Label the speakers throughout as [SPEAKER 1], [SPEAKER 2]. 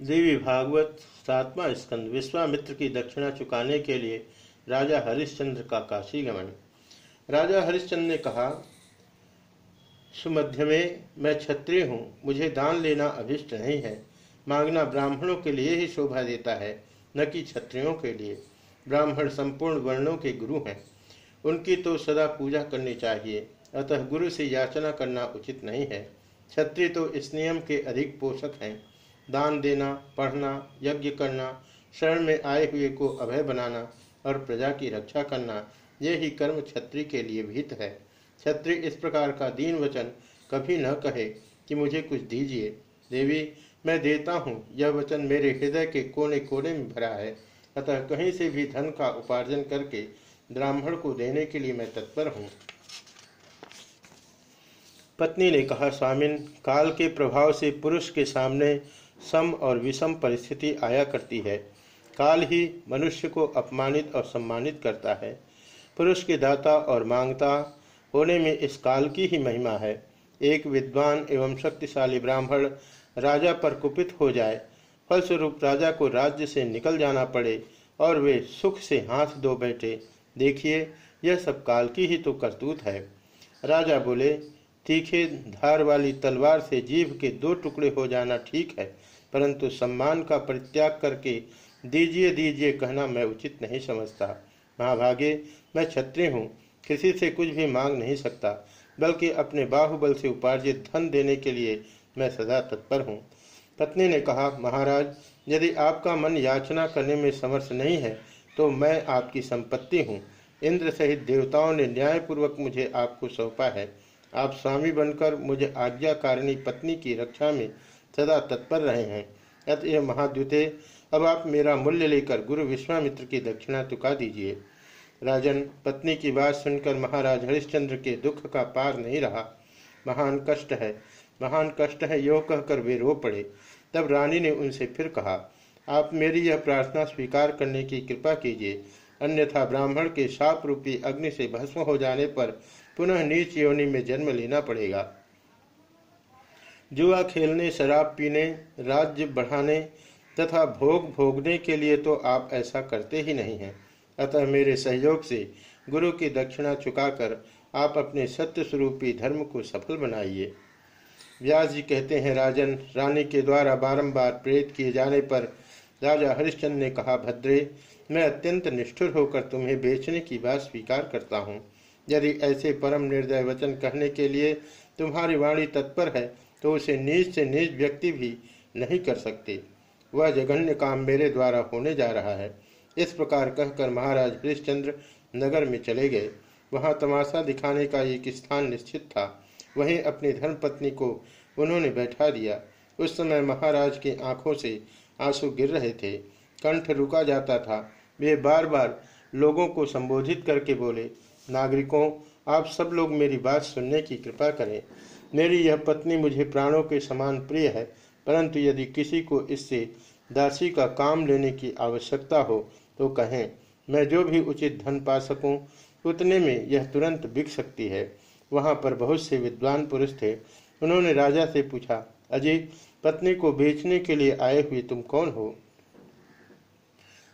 [SPEAKER 1] देवी भागवत, सातवां स्कंद, विश्वामित्र की दक्षिणा चुकाने के लिए राजा हरिश्चंद्र का काशी गमन। राजा हरिश्चंद्र ने कहा, सुमध्य में मैं क्षत्रिय हूँ, मुझे दान लेना अभिष्ट नहीं है। मांगना ब्राह्मणों के लिए ही शोभा देता है, न कि क्षत्रियों के लिए। ब्राह्मण संपूर्ण वर्णों के गुरु हैं। उनकी तो सदा पूजा करनी चाहिए, अतः गुरु से याचना करना उचित नहीं है। क्षत्रिय तो इस नियम के अधिक पोषक हैं। दान देना, पढ़ना, यज्ञ करना, शरण में आए हुए को अभय बनाना और प्रजा की रक्षा करना, ये ही कर्म छत्री के लिए भीत है। छत्री इस प्रकार का दीन वचन कभी न कहे कि मुझे कुछ दीजिए। देवी, मैं देता हूँ, यह वचन मेरे हृदय के कोने कोने में भरा है। अतः कहीं से भी धन का उपार्जन करके ब्राह्मण को देने के लिए मैं तत्पर हूँ। पत्नी ने कहा, स्वामिन, काल के प्रभाव से पुरुष के सामने सम और विषम परिस्थिति आया करती है। काल ही मनुष्य को अपमानित और सम्मानित करता है। पुरुष के दाता और माँगता होने में इस काल की ही महिमा है। एक विद्वान एवं शक्तिशाली ब्राह्मण राजा पर कुपित हो जाए, फलस्वरूप राजा को राज्य से निकल जाना पड़े और वे सुख से हाथ धो बैठे। देखिए, यह सब काल की ही तो करतूत है। राजा बोले तीखे धार वाली तलवार से जीव के दो टुकड़े हो जाना ठीक है, परंतु सम्मान का परित्याग करके दीजिए दीजिए कहना मैं उचित नहीं समझता। महाभागे, मैं क्षत्रिय हूँ, किसी से कुछ भी मांग नहीं सकता, बल्कि अपने बाहुबल से उपार्जित धन देने के लिए मैं सदा तत्पर हूँ। पत्नी ने कहा, महाराज, यदि आपका मन याचना करने में समर्थ नहीं है तो मैं आपकी संपत्ति हूँ। इंद्र सहित देवताओं ने न्यायपूर्वक मुझे आपको सौंपा है। आप स्वामी बनकर मुझे आज्ञाकारिणी पत्नी की रक्षा में सदा तत्पर रहे हैं। अतः महाद्युते, अब आप मेरा मूल्य लेकर गुरु विश्वामित्र की दक्षिणा चुका दीजिए। राजन, पत्नी की बात सुनकर महाराज हरिश्चंद्र के दुख का पार नहीं रहा। महान कष्ट है, महान कष्ट है, यो कहकर वे रो पड़े। तब रानी ने उनसे फिर कहा, आप मेरी यह प्रार्थना स्वीकार करने की कृपा कीजिए। अन्यथा ब्राह्मण के शाप रूपी अग्नि से भस्म हो जाने पर पुनः नीच योनि में जन्म लेना पड़ेगा। जुआ खेलने, शराब पीने, राज्य बढ़ाने तथा भोग भोगने के लिए तो आप ऐसा करते ही नहीं हैं। अतः मेरे सहयोग से गुरु की दक्षिणा चुकाकर आप अपने सत्य स्वरूपी धर्म को सफल बनाइए। व्यास जी कहते हैं, राजन, रानी के द्वारा बारंबार प्रेरित किए जाने पर राजा हरिश्चंद्र ने कहा, भद्रे, मैं अत्यंत निष्ठुर होकर तुम्हें बेचने की बात स्वीकार करता हूँ। यदि ऐसे परम निर्दय वचन कहने के लिए तुम्हारी वाणी तत्पर है तो उसे नीच से नीच व्यक्ति भी नहीं कर सकते। वह जघन्य काम मेरे द्वारा होने जा रहा है। इस प्रकार कहकर महाराज हरिश्चंद्र नगर में चले गए। वहाँ तमाशा दिखाने का एक स्थान निश्चित था। वहीं अपनी धर्मपत्नी को उन्होंने बैठा दिया। उस समय महाराज की आँखों से आँसू गिर रहे थे। कंठ रुका जाता था। वे बार बार लोगों को संबोधित करके बोले नागरिकों, आप सब लोग मेरी बात सुनने की कृपा करें। मेरी यह पत्नी मुझे प्राणों के समान प्रिय है, परंतु यदि किसी को इससे दासी का काम लेने की आवश्यकता हो तो कहें, मैं जो भी उचित धन पा सकूँ, उतने में यह तुरंत बिक सकती है। वहाँ पर बहुत से विद्वान पुरुष थे। उन्होंने राजा से पूछा, अजय, पत्नी को बेचने के लिए आए हुए तुम कौन हो?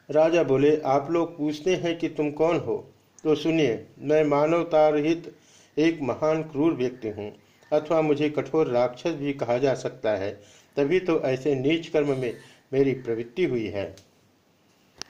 [SPEAKER 1] राजा बोले, आप लोग पूछते हैं कि तुम कौन हो? तो सुनिए, मैं मानवता रहित एक महान क्रूर व्यक्ति हूँ, अथवा मुझे कठोर राक्षस भी कहा जा सकता है, तभी तो ऐसे नीच कर्म में मेरी प्रवृत्ति हुई है।